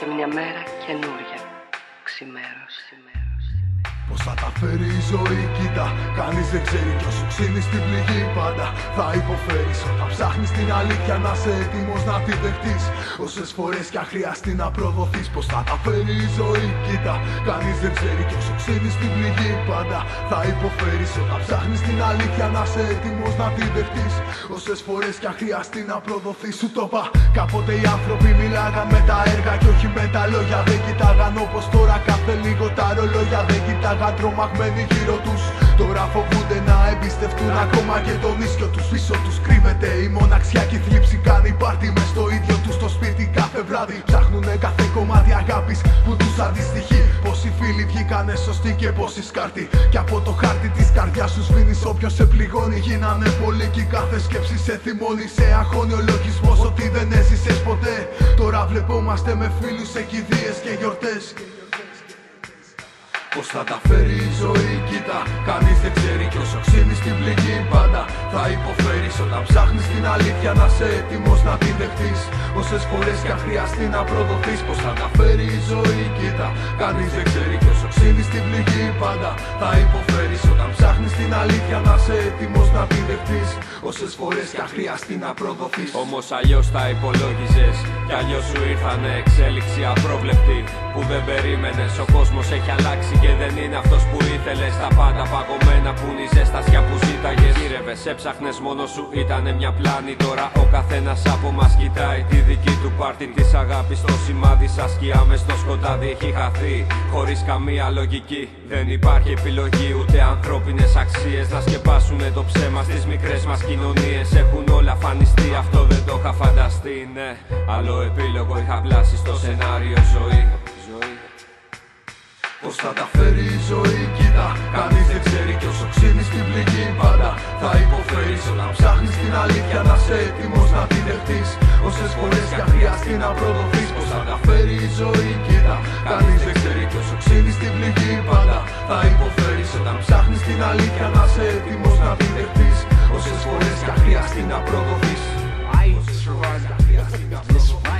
και μια μέρα καινούρια ξημέρωση. Πως θα τα φέρει η ζωή, κοίτα. Κανείς δεν ξέρει κι όσο ξύνεις στην πληγή πάντα. Θα υποφέρεις όταν ψάχνεις την αλήθεια να είσαι έτοιμος να τη δεχτείς. Όσες φορές κι αν χρειαστεί να προδοθείς Πως θα τα φέρει η ζωή, κοίτα. Κανείς δεν ξέρει κι όσο ξύνεις στην πληγή πάντα. Θα υποφέρεις όταν ψάχνεις την αλήθεια να είσαι έτοιμος να τη δεχτείς. Όσες φορές κι αν χρειαστεί να προδοθείς Σου το πα, κάποτε οι άνθρωποι μιλάγαν με τα έργα και όχι με τα λόγια. Δεν κοιτάγαν όπως τώρα κάθε λίγο τα ρολόγια. Δεν κοιτάγαν Πήγαν τρομαγμένοι γύρω τους. Τώρα φοβούνται να εμπιστευτούν ακόμα και τον ίσιο τους. Πίσω τους κρύβεται η μοναξιά και η θλίψη κάνει πάρτι μες στο ίδιο τους το σπίτι κάθε βράδυ. Ψάχνουνε κάθε κομμάτι αγάπης που τους αντιστοιχεί. Πόσοι φίλοι βγήκανε σωστοί και πόσοι σκάρτη. Και από το χάρτη της καρδιάς σου σβήνει όποιος σε πληγώνει. Γίνανε πολύ και κάθε σκέψη σε θυμώνει. Σε αγχώνει ο λογισμός ότι δεν έζησες ποτέ. Τώρα βλεπόμαστε με φίλους σε κηδείες και γιορτές. Πως θα τα φέρει η ζωή, κοίτα. Κανείς δεν ξέρει κι όσο ξύνει στην πληγή πάντα. Θα υποφέρεις όταν ψάχνεις την αλήθεια να είσαι έτοιμος να την δεχτείς. Όσες φορές κι αν χρειαστεί να προδοθείς Πως θα τα φέρει η ζωή, κοίτα. Κανείς δεν ξέρει κι όσο ξύνει στην πληγή πάντα. Θα υποφέρεις όταν ψάχνεις την αλήθεια να είσαι έτοιμος να την δεχτείς. Όσες φορές κι αν χρειαστεί να προδοθείς. Όμως αλλιώς τα υπολόγιζες Κι αλλιώς σου ήρθανε εξέλιξη απρόβλεπτη Που δεν περίμενες. Ο κόσμος έχει αλλάξει και δεν είναι αυτός που ήθελες. Τα πάντα παγωμένα που είναι η ζεστασιά που ζήταγες. Γύρευες, έψαχνες μόνο σου ήτανε μια πλάνη. Τώρα ο καθένας από μας κοιτάει τη δική του πάρτι της αγάπης. Το σημάδι σαν σκιά μες στο σκοτάδι έχει χαθεί Χωρίς καμία λογική δεν υπάρχει επιλογή ούτε ανθρώπινες αξίες. Να σκεπάσουνε το ψέμα στις μικρές μας κοινωνίες. Έχουν όλα φανιστεί αυτό δεν το είχα φανταστεί ναι. Άλλο επίλογο είχα πλάσει στο σενάριο ζωή. Πως θα τα φέρει η ζωή κοίτα. Κανείς δεν ξέρει κι όσο ξύνεις στην πληγή πάντα. Θα υποφέρεις όταν ψάχνεις την αλήθεια να είσαι έτοιμος να την δεχτείς. Όσες φορές κι αν χρειαστεί να προδοθείς Πως θα τα φέρει η ζωή κοίτα. Κανείς δεν ξέρει κι όσο ξύνει στην πληγή πάντα. Θα υποφέρεις όταν ψάχνεις την αλήθεια να είσαι έτοιμος να την δεχτείς. Όσες φορές κι αν χρειαστεί να προδοθείς Όσες φορές κι αν χρειαστεί να προδοθείς